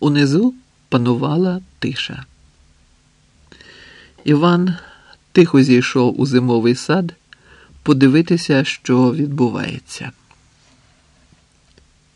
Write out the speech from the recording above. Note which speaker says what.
Speaker 1: Унизу панувала тиша. Іван тихо зійшов у зимовий сад подивитися, що відбувається.